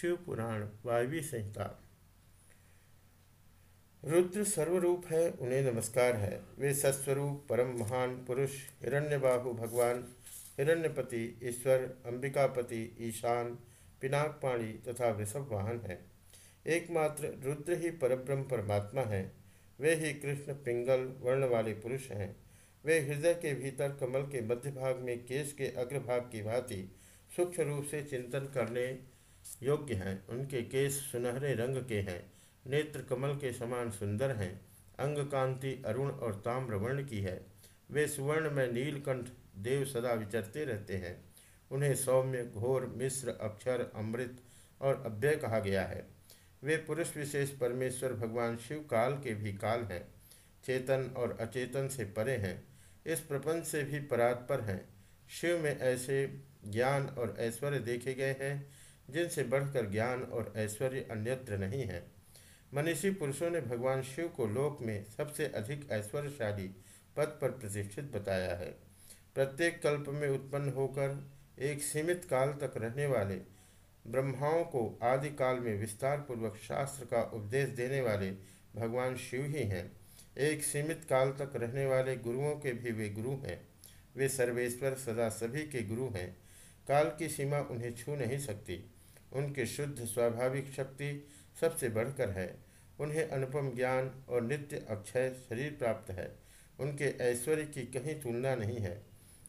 शिव पुराण वायवी संहिता। रुद्र सर्वरूप है, उन्हें नमस्कार है। वे सत्स्वरूप, परम महान पुरुष, हिरण्यबाहु भगवान, हिरण्यपति, ईश्वर, अंबिकापति, ईशान, पिनाकपाणी तथा वृषभ वाहन है। एकमात्र रुद्र ही परब्रह्म परमात्मा है। वे ही कृष्ण पिंगल वर्ण वाले पुरुष हैं। वे हृदय के भीतर कमल के मध्य भाग में केश के अग्रभाग की भांति सूक्ष्म रूप से चिंतन करने योग्य हैं, उनके केस सुनहरे रंग के हैं, नेत्र कमल के समान सुंदर हैं, अंग कांति अरुण और ताम्र वर्ण की है। वे सुवर्ण में नीलकंठ देव सदा विचरते रहते हैं। उन्हें सौम्य, घोर, मिश्र, अक्षर, अमृत और अव्यय कहा गया है। वे पुरुष विशेष परमेश्वर भगवान शिव काल के भी काल हैं। चेतन और अचेतन से परे हैं। इस प्रपंच से भी परात्पर हैं। शिव में ऐसे ज्ञान और ऐश्वर्य देखे गए हैं जिनसे बढ़कर ज्ञान और ऐश्वर्य अन्यत्र नहीं है। मनीषी पुरुषों ने भगवान शिव को लोक में सबसे अधिक ऐश्वर्यशाली पद पर प्रतिष्ठित बताया है। प्रत्येक कल्प में उत्पन्न होकर एक सीमित काल तक रहने वाले, ब्रह्माओं को आदि काल में विस्तार पूर्वक शास्त्र का उपदेश देने वाले भगवान शिव ही हैं। एक सीमित काल तक रहने वाले गुरुओं के भी वे गुरु हैं। वे सर्वेश्वर सदा सभी के गुरु हैं। काल की सीमा उन्हें छू नहीं सकती। उनकी शुद्ध स्वाभाविक शक्ति सबसे बढ़कर है। उन्हें अनुपम ज्ञान और नित्य अक्षय शरीर प्राप्त है। उनके ऐश्वर्य की कहीं तुलना नहीं है।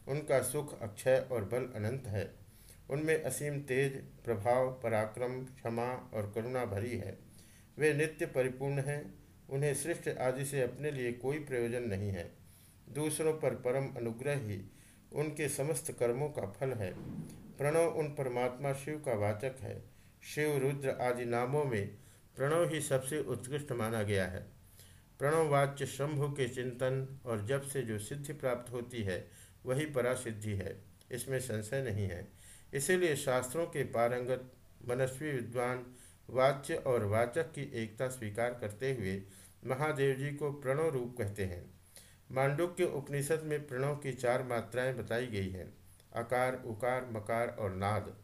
उनका सुख, अक्षय और बल अनंत है। उनमें असीम तेज, प्रभाव, पराक्रम, क्षमा और करुणा भरी है। वे नित्य परिपूर्ण हैं। उन्हें सृष्टि आदि से अपने लिए कोई प्रयोजन नहीं है। दूसरों पर परम अनुग्रह ही उनके समस्त कर्मों का फल है। प्रणव उन परमात्मा शिव का वाचक है। शिव रुद्र आदि नामों में प्रणव ही सबसे उत्कृष्ट माना गया है। प्रणव वाच्य शंभु के चिंतन और जब से जो सिद्धि प्राप्त होती है, वही परासिद्धि है। इसमें संशय नहीं है। इसीलिए शास्त्रों के पारंगत, मनस्वी विद्वान, वाच्य और वाचक की एकता स्वीकार करते हुए महादेव जी को प्रणव रूप कहते हैं। मांडुक्य उपनिषद में प्रणव की चार मात्राएँ बताई गई हैं। आकार, उकार, मकार और नाद।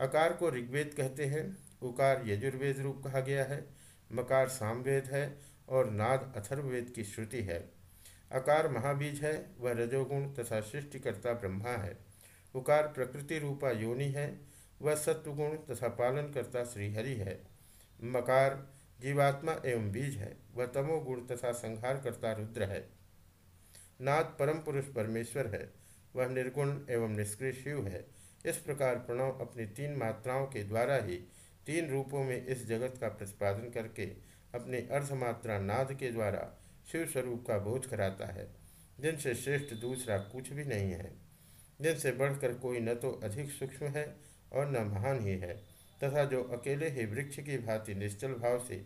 आकार को ऋग्वेद कहते हैं। उकार यजुर्वेद रूप कहा गया है। मकार सामवेद है और नाद अथर्ववेद की श्रुति है। आकार महाबीज है, वह रजोगुण तथा सृष्टिकर्ता ब्रह्मा है। उकार प्रकृति रूपा योनि है, वह सत्वगुण तथा पालनकर्ता श्रीहरि है। मकार जीवात्मा एवं बीज है, वह तमोगुण तथा संहार करता रुद्र है। नाथ परम पुरुष परमेश्वर है, वह निर्गुण एवं निष्क्रिय शिव है। इस प्रकार प्रणव अपनी तीन मात्राओं के द्वारा ही तीन रूपों में इस जगत का प्रतिपादन करके अपनी अर्धमात्रा नाद के द्वारा शिव स्वरूप का बोध कराता है। जिनसे श्रेष्ठ दूसरा कुछ भी नहीं है। जिनसे बढ़कर कोई न तो अधिक सूक्ष्म है और न महान ही है, तथा जो अकेले ही वृक्ष की भांति निश्चल भाव से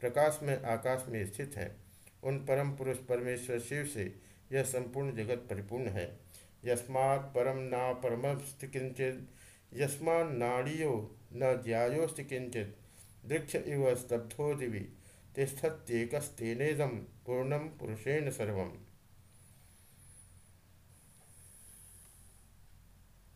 प्रकाश में, आकाश में स्थित हैं उन परम पुरुष परमेश्वर शिव से यह संपूर्ण जगत परिपूर्ण है। यस्मात् परम ना परमस्त किंचित, यस्मान नाड़ियो न ज्यायोस्त किंचित। दृक्ष इव स्तब्धो दिवी तिष्ठत्येकस्तेनेदम पूर्णम पुरुषेण सर्वम।